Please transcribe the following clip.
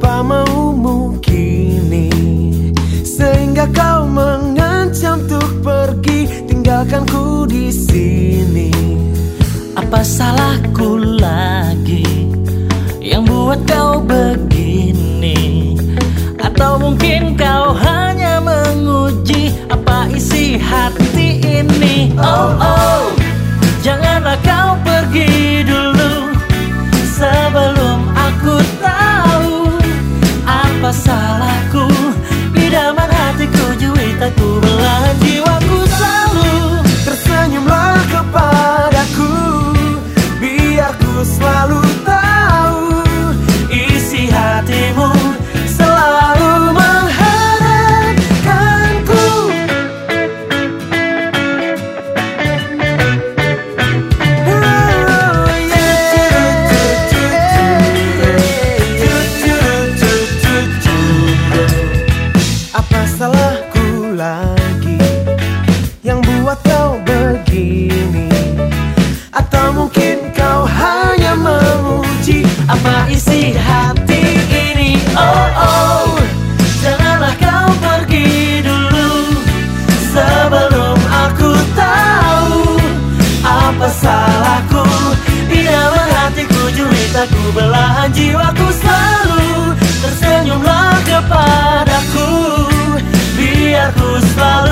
tanpa maumu kini? Sehingga kau mengancam tuh pergi tinggalkan ku di sini. Apa salahku lagi Yang buat kau begini? Atau mungkin kau Perlahan jiwaku selalu tersenyumlah kepadaku. Biar ku selalu